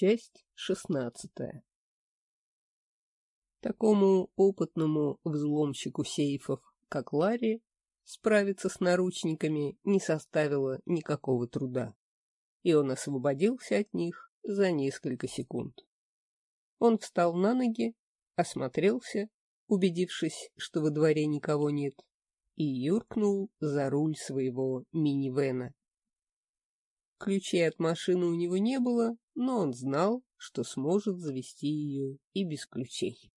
Часть шестнадцатая. Такому опытному взломщику сейфов, как Ларри, справиться с наручниками не составило никакого труда, и он освободился от них за несколько секунд. Он встал на ноги, осмотрелся, убедившись, что во дворе никого нет, и юркнул за руль своего минивэна. Ключей от машины у него не было, но он знал, что сможет завести ее и без ключей.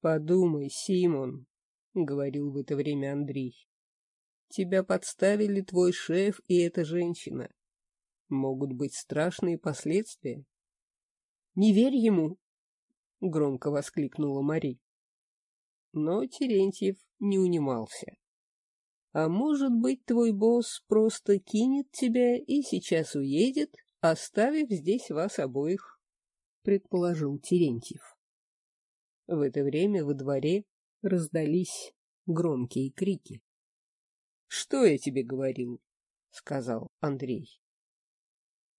«Подумай, Симон», — говорил в это время Андрей. «Тебя подставили твой шеф и эта женщина. Могут быть страшные последствия». «Не верь ему!» — громко воскликнула Мари. Но Терентьев не унимался. А может быть, твой босс просто кинет тебя и сейчас уедет, оставив здесь вас обоих, — предположил Терентьев. В это время во дворе раздались громкие крики. — Что я тебе говорил? — сказал Андрей.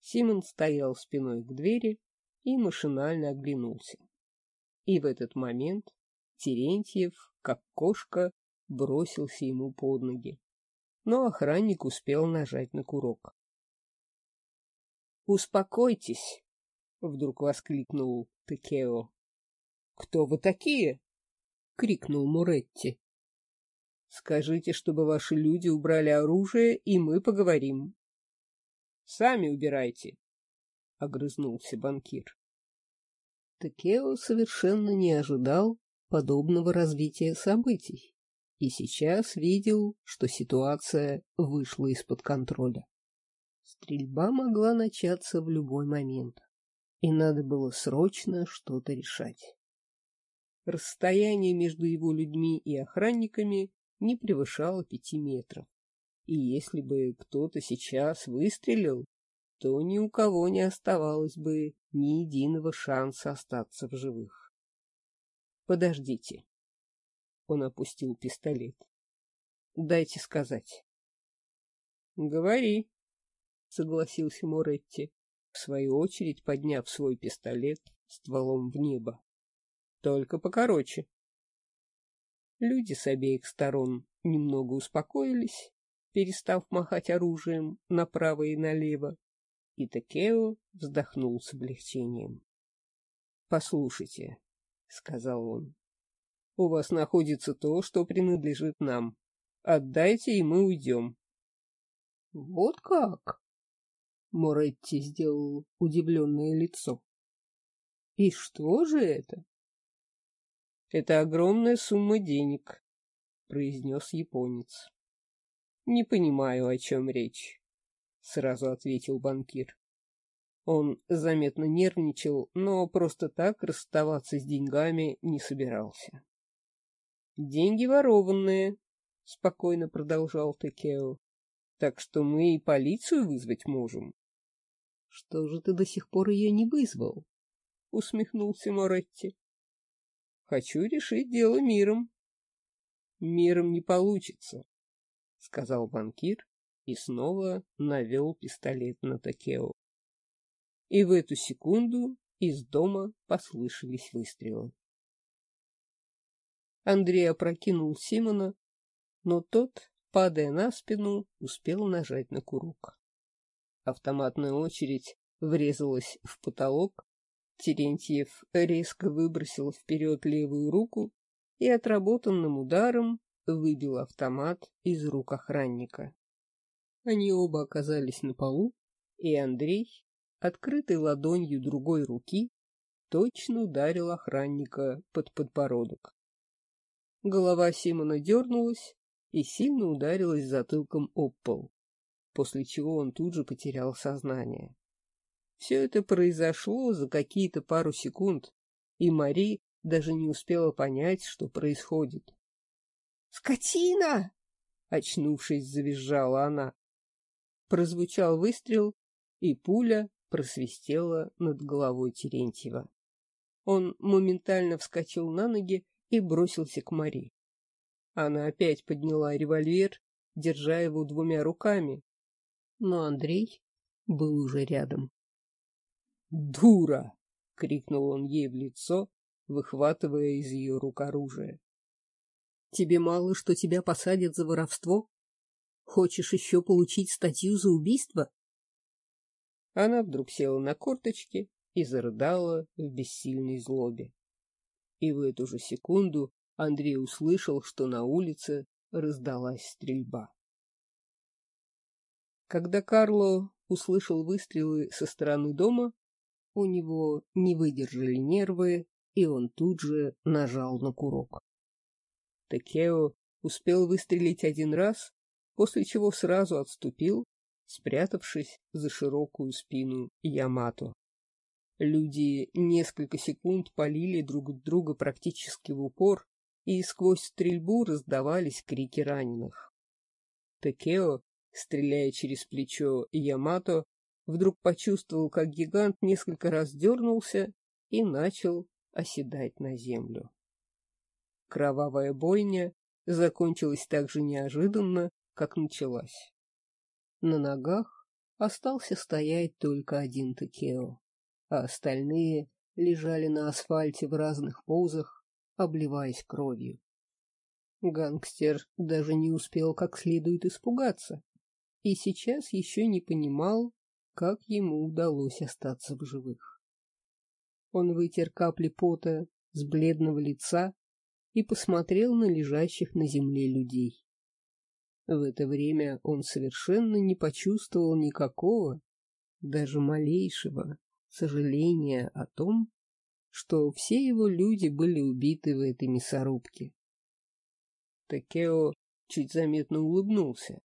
Симон стоял спиной к двери и машинально оглянулся. И в этот момент Терентьев, как кошка, бросился ему под ноги. Но охранник успел нажать на курок. «Успокойтесь!» — вдруг воскликнул Текео. «Кто вы такие?» — крикнул Муретти. «Скажите, чтобы ваши люди убрали оружие, и мы поговорим». «Сами убирайте», — огрызнулся банкир. Текео совершенно не ожидал подобного развития событий и сейчас видел, что ситуация вышла из-под контроля. Стрельба могла начаться в любой момент, и надо было срочно что-то решать. Расстояние между его людьми и охранниками не превышало пяти метров, и если бы кто-то сейчас выстрелил, то ни у кого не оставалось бы ни единого шанса остаться в живых. Подождите, он опустил пистолет. Дайте сказать. Говори, согласился Моретти, в свою очередь подняв свой пистолет стволом в небо. Только покороче. Люди с обеих сторон немного успокоились, перестав махать оружием направо и налево, и Такео вздохнул с облегчением. — Послушайте, — сказал он, у вас находится то, что принадлежит нам. Отдайте, и мы уйдем. — Вот как? — Моретти сделал удивленное лицо. — И что же это? — Это огромная сумма денег, — произнес японец. — Не понимаю, о чем речь, — сразу ответил банкир. Он заметно нервничал, но просто так расставаться с деньгами не собирался. Деньги ворованные, — спокойно продолжал Текео. Так что мы и полицию вызвать можем. — Что же ты до сих пор ее не вызвал? — усмехнулся Моретти. — Хочу решить дело миром. — Миром не получится, — сказал банкир и снова навел пистолет на Такео. И в эту секунду из дома послышались выстрелы. Андрей опрокинул Симона, но тот, падая на спину, успел нажать на курок. Автоматная очередь врезалась в потолок, Терентьев резко выбросил вперед левую руку и отработанным ударом выбил автомат из рук охранника. Они оба оказались на полу, и Андрей, открытой ладонью другой руки, точно ударил охранника под подбородок. Голова Симона дернулась и сильно ударилась затылком об пол, после чего он тут же потерял сознание. Все это произошло за какие-то пару секунд, и Мари даже не успела понять, что происходит. «Скотина!» — очнувшись, завизжала она. Прозвучал выстрел, и пуля просвистела над головой Терентьева. Он моментально вскочил на ноги и бросился к Мари. Она опять подняла револьвер, держа его двумя руками. Но Андрей был уже рядом. «Дура!» — крикнул он ей в лицо, выхватывая из ее рук оружие. «Тебе мало, что тебя посадят за воровство? Хочешь еще получить статью за убийство?» Она вдруг села на корточки и зарыдала в бессильной злобе. И в эту же секунду Андрей услышал, что на улице раздалась стрельба. Когда Карло услышал выстрелы со стороны дома, у него не выдержали нервы, и он тут же нажал на курок. Такео успел выстрелить один раз, после чего сразу отступил, спрятавшись за широкую спину Ямато. Люди несколько секунд полили друг друга практически в упор, и сквозь стрельбу раздавались крики раненых. Такео, стреляя через плечо Ямато, вдруг почувствовал, как гигант несколько раз дернулся и начал оседать на землю. Кровавая бойня закончилась так же неожиданно, как началась. На ногах остался стоять только один Такео, а остальные лежали на асфальте в разных позах, обливаясь кровью. Гангстер даже не успел как следует испугаться, и сейчас еще не понимал, как ему удалось остаться в живых. Он вытер капли пота с бледного лица и посмотрел на лежащих на земле людей. В это время он совершенно не почувствовал никакого, даже малейшего сожаления о том, что все его люди были убиты в этой мясорубке. Такео чуть заметно улыбнулся.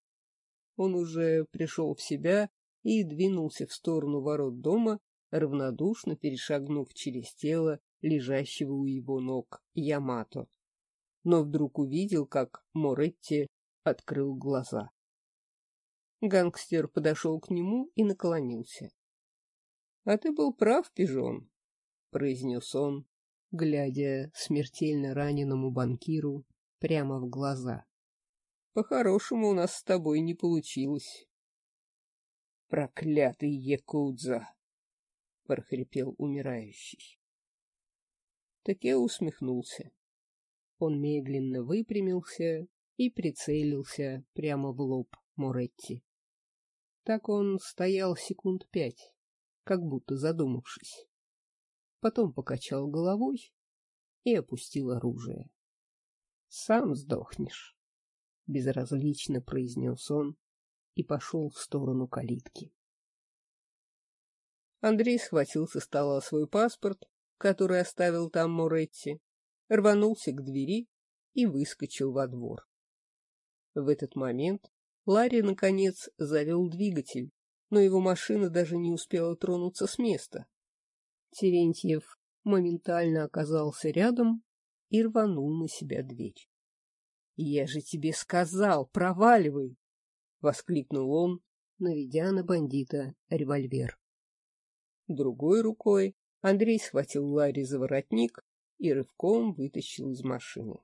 Он уже пришел в себя и двинулся в сторону ворот дома, равнодушно перешагнув через тело лежащего у его ног Ямато. Но вдруг увидел, как Моретти открыл глаза. Гангстер подошел к нему и наклонился. — А ты был прав, пижон, — произнес он, глядя смертельно раненому банкиру прямо в глаза. — По-хорошему у нас с тобой не получилось. — Проклятый Якудза! — прохрипел умирающий. Таке усмехнулся. Он медленно выпрямился и прицелился прямо в лоб Моретти. Так он стоял секунд пять, как будто задумавшись потом покачал головой и опустил оружие. — Сам сдохнешь, — безразлично произнес он и пошел в сторону калитки. Андрей схватил со стола свой паспорт, который оставил там Моретти, рванулся к двери и выскочил во двор. В этот момент Ларри, наконец, завел двигатель, но его машина даже не успела тронуться с места. Терентьев моментально оказался рядом и рванул на себя дверь. — Я же тебе сказал, проваливай! — воскликнул он, наведя на бандита револьвер. Другой рукой Андрей схватил Ларри за воротник и рывком вытащил из машины.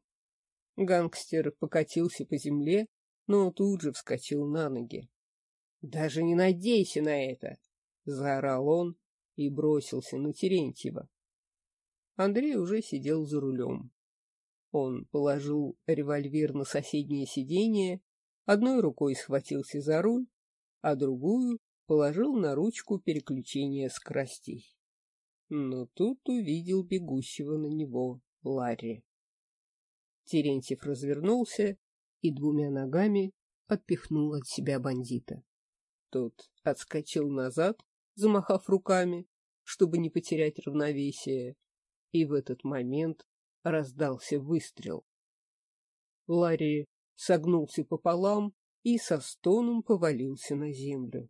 Гангстер покатился по земле, но тут же вскочил на ноги. — Даже не надейся на это! — заорал он, и бросился на Терентьева. Андрей уже сидел за рулем. Он положил револьвер на соседнее сиденье, одной рукой схватился за руль, а другую положил на ручку переключения скоростей. Но тут увидел бегущего на него Ларри. Терентьев развернулся и двумя ногами отпихнул от себя бандита. Тот отскочил назад, замахав руками, чтобы не потерять равновесие, и в этот момент раздался выстрел. Ларри согнулся пополам и со стоном повалился на землю.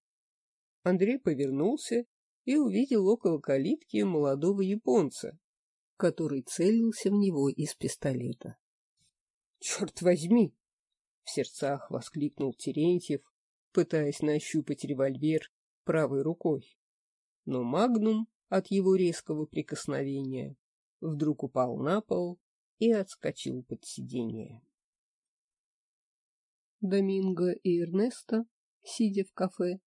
Андрей повернулся и увидел около калитки молодого японца, который целился в него из пистолета. — Черт возьми! — в сердцах воскликнул Терентьев, пытаясь нащупать револьвер правой рукой. Но Магнум от его резкого прикосновения вдруг упал на пол и отскочил под сиденье. Доминго и Эрнесто, сидя в кафе,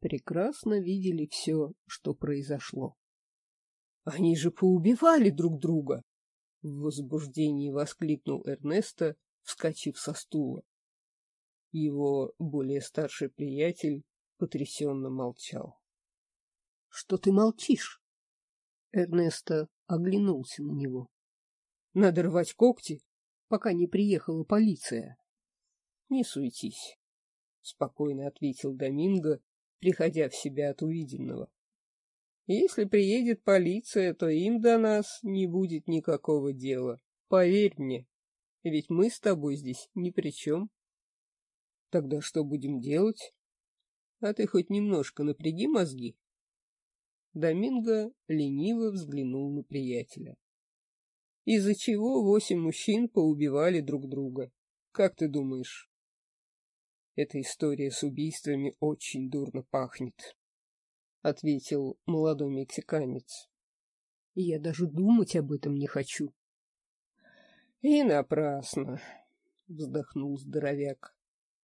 прекрасно видели все, что произошло. Они же поубивали друг друга! В возбуждении воскликнул Эрнесто, вскочив со стула. Его более старший приятель потрясенно молчал. — Что ты молчишь? Эрнесто оглянулся на него. — Надо рвать когти, пока не приехала полиция. — Не суетись, — спокойно ответил Доминго, приходя в себя от увиденного. Если приедет полиция, то им до нас не будет никакого дела. Поверь мне, ведь мы с тобой здесь ни при чем. Тогда что будем делать? А ты хоть немножко напряги мозги. Доминго лениво взглянул на приятеля. Из-за чего восемь мужчин поубивали друг друга? Как ты думаешь? Эта история с убийствами очень дурно пахнет. — ответил молодой мексиканец. — Я даже думать об этом не хочу. — И напрасно, — вздохнул здоровяк. —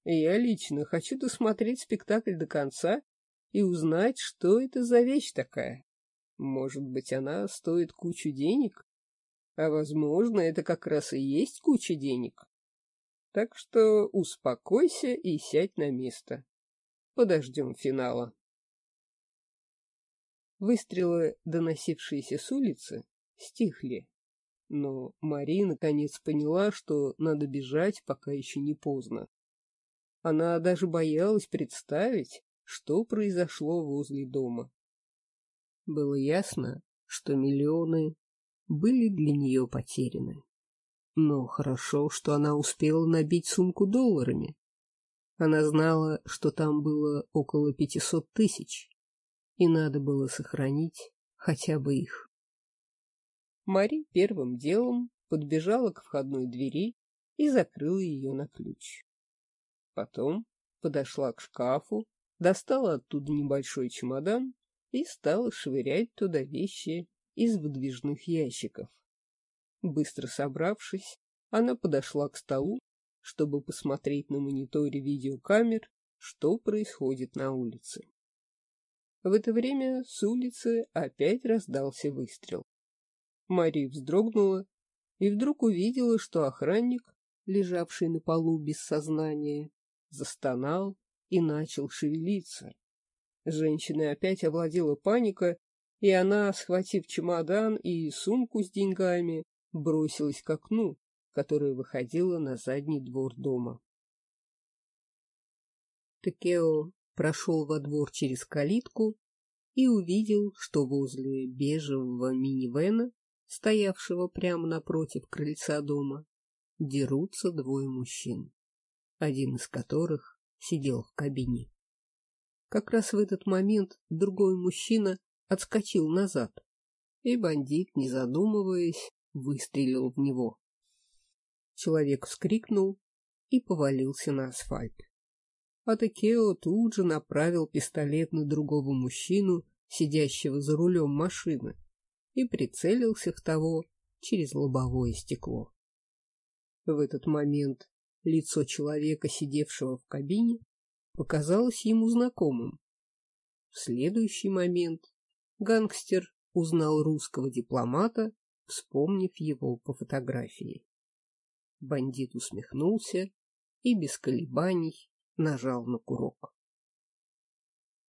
Я лично хочу досмотреть спектакль до конца и узнать, что это за вещь такая. Может быть, она стоит кучу денег? А, возможно, это как раз и есть куча денег. Так что успокойся и сядь на место. Подождем финала. Выстрелы, доносившиеся с улицы, стихли. Но Мария наконец поняла, что надо бежать, пока еще не поздно. Она даже боялась представить, что произошло возле дома. Было ясно, что миллионы были для нее потеряны. Но хорошо, что она успела набить сумку долларами. Она знала, что там было около пятисот тысяч и надо было сохранить хотя бы их. Мари первым делом подбежала к входной двери и закрыла ее на ключ. Потом подошла к шкафу, достала оттуда небольшой чемодан и стала швырять туда вещи из выдвижных ящиков. Быстро собравшись, она подошла к столу, чтобы посмотреть на мониторе видеокамер, что происходит на улице. В это время с улицы опять раздался выстрел. Мари вздрогнула и вдруг увидела, что охранник, лежавший на полу без сознания, застонал и начал шевелиться. Женщиной опять овладела паника, и она, схватив чемодан и сумку с деньгами, бросилась к окну, которое выходило на задний двор дома. Такео прошел во двор через калитку и увидел, что возле бежевого минивэна, стоявшего прямо напротив крыльца дома, дерутся двое мужчин, один из которых сидел в кабине. Как раз в этот момент другой мужчина отскочил назад, и бандит, не задумываясь, выстрелил в него. Человек вскрикнул и повалился на асфальт. Атакео тут же направил пистолет на другого мужчину, сидящего за рулем машины, и прицелился в того через лобовое стекло. В этот момент лицо человека, сидевшего в кабине, показалось ему знакомым. В следующий момент гангстер узнал русского дипломата, вспомнив его по фотографии. Бандит усмехнулся и без колебаний нажал на курок.